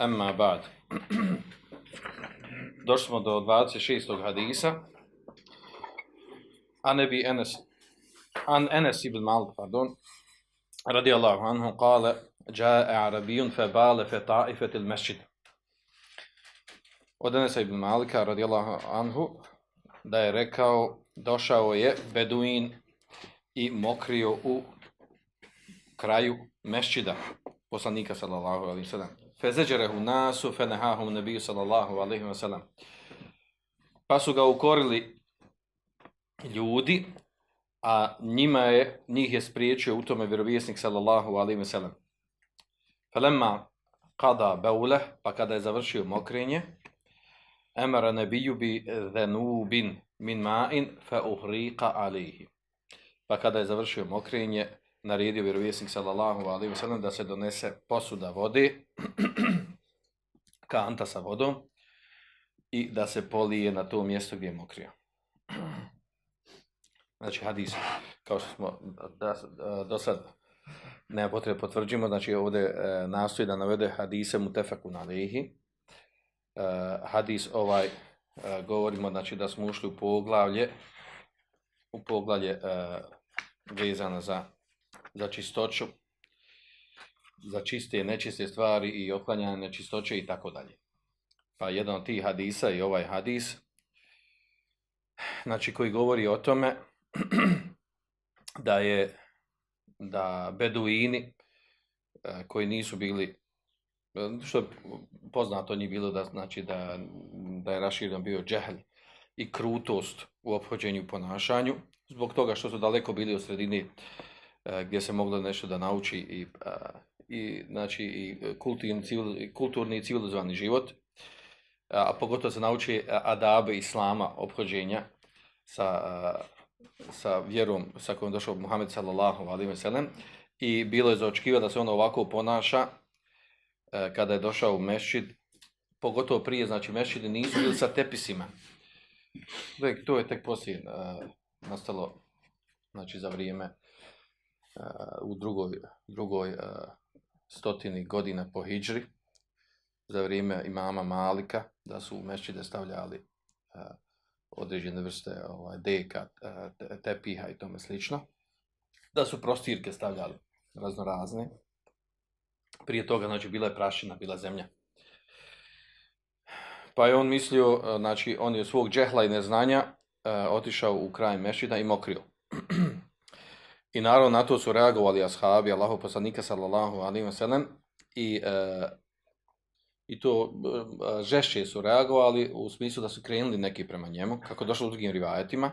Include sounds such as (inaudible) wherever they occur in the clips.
اما بعد Došli smo do 26. hadisa. An Ebi Enes, an Enes ibn Malik, pardon, رضي الله عنه قال جاء عربي فبال في طائفة المسجد Od Enesa ibn Malika radijallahu anhu da je rekao došao je Beduin i mokrio u kraju mešćida poslanika sallallahu alaihi sallam. Fezeđerehu nasu fenehahum nebiju sallallahu alaihi sallam. Pa su ga ukorili ljudi, a njima je, njih je spriječio u tome vjerovjesnik sallallahu alaihi ve sellem. Falemma kada beule, pa kada je završio mokrenje, emara nebiju bi dhenubin min ma'in fa uhriqa alaihi. Pa kada je završio mokrenje, naredio vjerovjesnik sallallahu alaihi ve sellem da se donese posuda vode, (clears throat) kanta sa vodom, i da se polije na to mjesto gdje je mokrio. (clears throat) Znači hadis, kao što smo do sad nema potrebe potvrđimo, znači ovdje e, nastoji da navede hadise mutefeku na lehi. E, hadis ovaj, e, govorimo znači da smo ušli u poglavlje, u poglavlje vezano za, za čistoću, za čiste i nečiste stvari i otklanjanje nečistoće i tako dalje. Pa jedan od tih hadisa i ovaj hadis, znači koji govori o tome (clears throat) da je da beduini e, koji nisu bili što je poznato njih bilo da znači da, da je raširen bio džehl i krutost u ophođenju ponašanju zbog toga što su daleko bili od sredini e, gdje se moglo nešto da nauči i, i znači i kulturni, civil, kulturni i civilizovani život a pogotovo se nauči adabe islama ophođenja sa sa vjerom sa kojom došao Muhammed sallallahu alaihi ve sellem i bilo je za da se on ovako ponaša e, kada je došao u mešćid, pogotovo prije, znači mešćidi nisu bili sa tepisima. Tek, to je tek poslije e, nastalo znači za vrijeme e, u drugoj, drugoj e, stotini godina po hijđri, za vrijeme imama Malika, da su u mešćide stavljali e, određene vrste ovaj, deka, tepiha i tome slično, da su prostirke stavljali razno razne. Prije toga, znači, bila je prašina, bila zemlja. Pa je on mislio, znači, on je svog džehla i neznanja otišao u kraj mešida i mokrio. (clears throat) I naravno na to su reagovali ashabi, Allahu poslanika sallallahu alaihi wa sallam, i e, i to e, žešće su reagovali u smislu da su krenuli neki prema njemu, kako došlo u drugim rivajetima,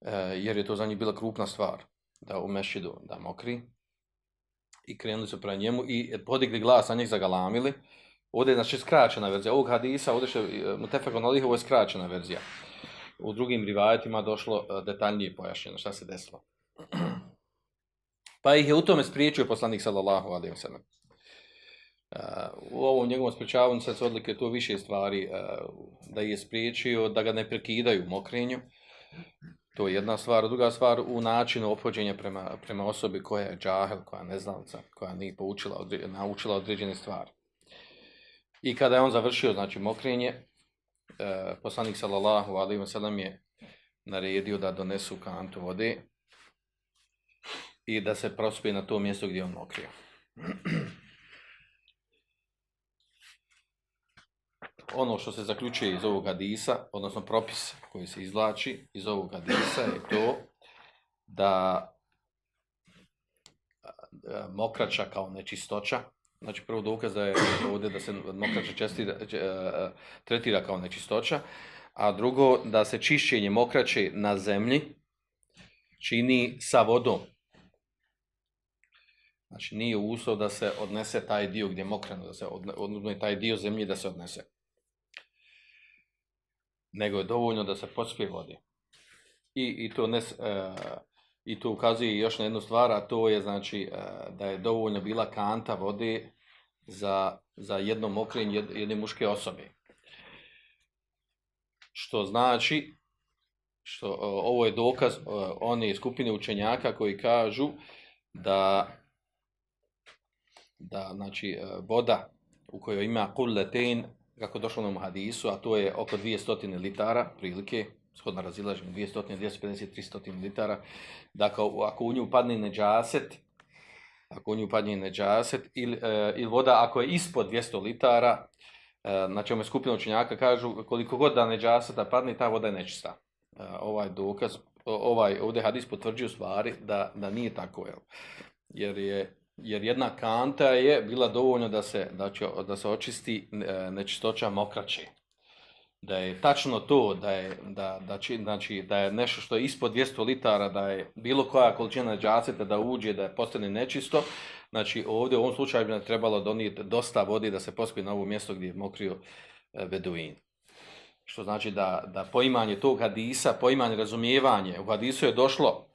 e, jer je to za njih bila krupna stvar, da u mešidu da mokri, i krenuli su prema njemu i podigli glas, a njih zagalamili. Ovdje je znači skraćena verzija ovog hadisa, ovdje je Mutefak Onalih, ovo je skraćena verzija. U drugim rivajetima došlo e, detaljnije pojašnjeno šta se desilo. Pa ih je u tome spriječio poslanik sallallahu alaihi wa sallam u ovom njegovom sprečavanju sad se odlike to više stvari da je spriječio da ga ne prekidaju mokrenju. To je jedna stvar. Druga stvar u načinu ophođenja prema, prema osobi koja je džahel, koja je neznalica, koja nije poučila, naučila određene stvari. I kada je on završio znači mokrenje, poslanik sallallahu alaihi wa je naredio da donesu kantu vode i da se prospije na to mjesto gdje on mokrio. (clears throat) ono što se zaključuje iz ovog hadisa, odnosno propis koji se izvlači iz ovog hadisa je to da mokrača kao nečistoća, znači prvo dokaz da je ovdje da se mokrača čestira, tretira kao nečistoća, a drugo da se čišćenje mokraće na zemlji čini sa vodom. Znači nije uslov da se odnese taj dio gdje je mokreno, da se oduzme taj dio zemlje da se odnese. Nego je dovoljno da se pospije vodi. I, i, to ne, e, I to ukazuje još na jednu stvar, a to je znači e, da je dovoljno bila kanta vode za, za jedno mokrenje jed- jedne muške osobe. Što znači, što e, ovo je dokaz e, one skupine učenjaka koji kažu da da znači e, voda u kojoj ima kulletein, kako je došlo u onom hadisu, a to je oko 200 litara prilike, shodno razilaženje 200, 250, 300 litara, da ako, ako u nju padne neđaset, ako u nju padne neđaset, ili, e, ili voda ako je ispod 200 litara, e, znači ome skupina učenjaka kažu koliko god da neđaseta padne, ta voda je nečista. Ovaj dokaz, ovaj ovdje hadis potvrđuje u stvari da, da nije tako, jel? jer je jer jedna kanta je bila dovoljno da se, da će, da se očisti e, nečistoća mokraće. Da je tačno to, da je, da, da, či- znači, da je nešto što je ispod 200 litara, da je bilo koja količina džaceta da uđe, da je postane nečisto, znači ovdje u ovom slučaju bi nam trebalo donijeti dosta vode da se pospije na ovo mjesto gdje je mokrio e, beduin. Što znači da, da poimanje tog hadisa, poimanje razumijevanje, u hadisu je došlo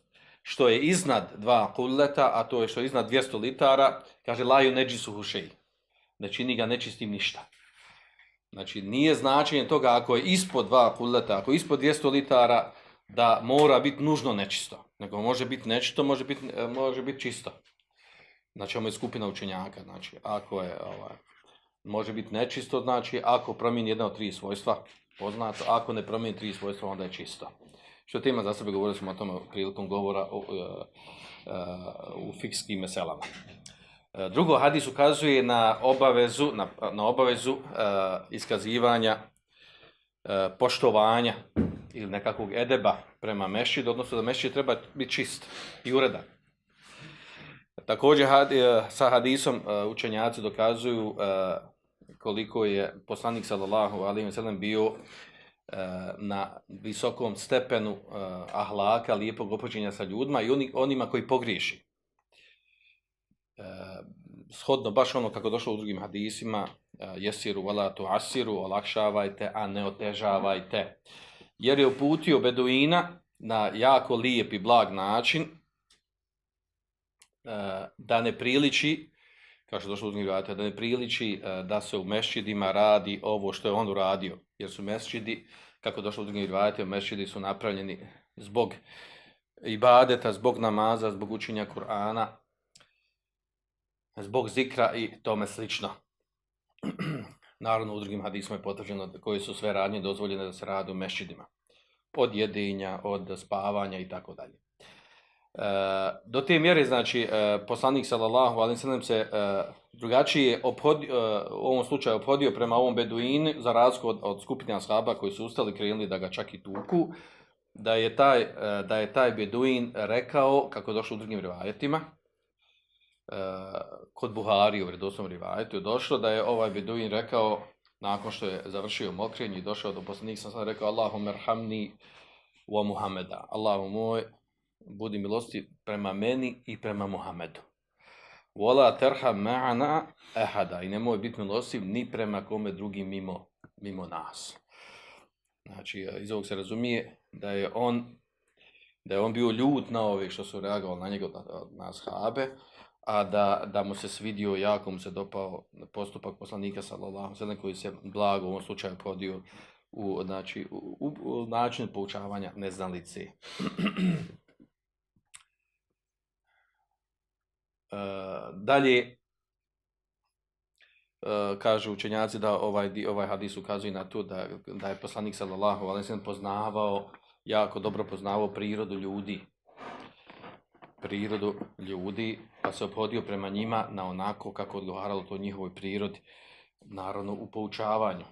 što je iznad dva kulleta, a to je što je iznad 200 litara, kaže laju neđisu hušej. Ne čini ga nečistim ništa. Znači, nije značenje toga ako je ispod dva kulleta, ako je ispod 200 litara, da mora biti nužno nečisto. Nego može biti nečisto, može biti, e, može biti čisto. Znači, ovo je skupina učenjaka. Znači, ako je, ovaj, može biti nečisto, znači, ako promijeni jedna od tri svojstva, poznato, ako ne promijeni tri svojstva, onda je čisto. Što tema za sebe govorili smo o tome prilikom govora o, e, e, u fikskim meselama. E, Drugo, hadis ukazuje na obavezu, na, na obavezu iskazivanja poštovanja ili nekakvog edeba prema mešćidu, odnosno da mešćid treba biti čist i uredan. Također had, sa hadisom učenjaci dokazuju koliko je poslanik sallallahu alejhi ve sellem bio na visokom stepenu e, ahlaka, lijepog opođenja sa ljudima i oni, onima koji pogriješi. E, shodno baš ono kako došlo u drugim hadisima, jesiru wala tu asiru, olakšavajte, a ne otežavajte. Jer je uputio Beduina na jako lijep i blag način da ne priliči, što je došlo u rivajatima, da ne priliči e, da se u mešćidima radi ovo što je on uradio. Jer su mešćidi, kako je došlo u rivajatima, mešćidi su napravljeni zbog ibadeta, zbog namaza, zbog učenja Kur'ana, zbog zikra i tome slično. (clears throat) Naravno, u drugim hadisma je potvrđeno koje su sve radnje dozvoljene da se rade u mešćidima. Od jedinja, od spavanja i tako dalje. E, do te mjere, znači, e, poslanik sallallahu alejhi ve sellem se e, drugačije ophodio, e, u ovom slučaju ophodio prema ovom beduinu za razliku od, od skupine ashaba koji su ustali krenuli da ga čak i tuku, da je taj, da je taj beduin rekao, kako je došlo u drugim rivajetima, kod Buhari u vjerodostojnom rivajetu je došlo da je ovaj beduin rekao nakon što je završio mokrenje i došao do poslanika sam rekao Allahumma erhamni wa. Allahu moj, budi milosti prema meni i prema Muhammedu. Vola terha ma'ana ehada. I nemoj biti milostiv ni prema kome drugim mimo, mimo nas. Znači, iz ovog se razumije da je on da je on bio ljut na ove što su reagovali na njega, na, na ashabe, a da, da mu se svidio, jako mu se dopao postupak poslanika sallallahu alejhi koji se blago u ovom slučaju podio u, znači, u, u, u način poučavanja neznalice. (clears throat) E, dalje, e, kažu učenjaci da ovaj, ovaj hadis ukazuje na to da, da je poslanik sallallahu alejhi poznavao, jako dobro poznavao prirodu ljudi. Prirodu ljudi, pa se obhodio prema njima na onako kako odgovaralo to njihovoj prirodi, naravno u poučavanju.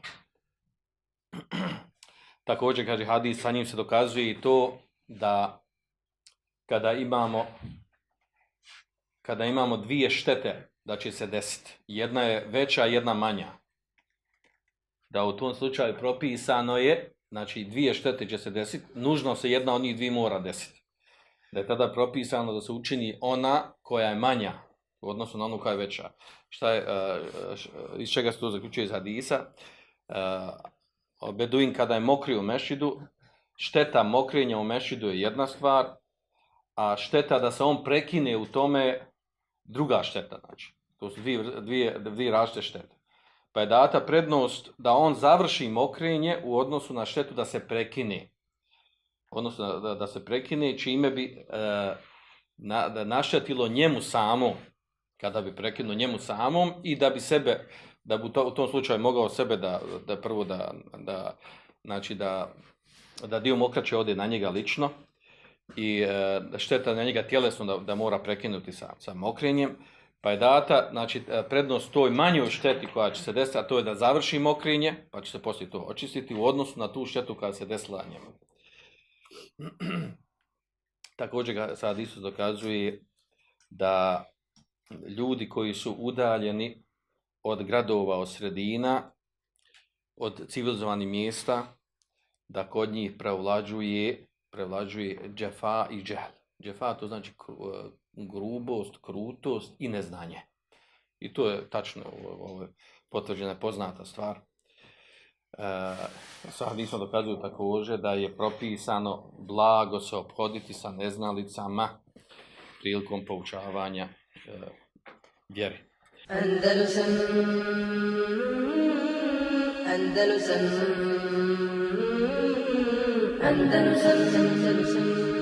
(clears throat) Također, kaže hadis, sa njim se dokazuje i to da kada imamo kada imamo dvije štete da će se desiti. Jedna je veća, jedna manja. Da u tom slučaju propisano je, znači dvije štete će se desiti, nužno se jedna od njih dvije mora desiti. Da je tada propisano da se učini ona koja je manja, u odnosu na onu koja je veća. Šta je, e, š- iz čega se to zaključuje iz hadisa? E, Beduin kada je mokrio u mešidu, šteta mokrenja u mešidu je jedna stvar, a šteta da se on prekine u tome druga šteta. Znači, to su dvije, dvije, dvije različite štete. Pa je data prednost da on završi mokrenje u odnosu na štetu da se prekine. Odnosno da, da, se prekine čime bi e, na, da naštetilo njemu samom, kada bi prekinuo njemu samom i da bi sebe, da bi to, u tom slučaju mogao sebe da, da prvo da, da, znači da, da dio mokraće ode na njega lično i e, šteta na njega tjelesno da, da mora prekinuti sa, sa mokrenjem, pa je data znači, e, prednost toj manjoj šteti koja će se desiti, a to je da završi mokrenje, pa će se poslije to očistiti u odnosu na tu štetu koja se desila njemu. (clears throat) Također ga sad Isus dokazuje da ljudi koji su udaljeni od gradova, od sredina, od civilizovanih mjesta, da kod njih prevlađuje, prevlađuje džefa i džehl. Džefa to znači e, grubost, krutost i neznanje. I to je tačno, ovo je potvrđena poznata stvar. E, sad nismo dokazuju također da je propisano blago se obhoditi sa neznalicama prilikom poučavanja e, vjeri. Andalusam Andalusam Andalusam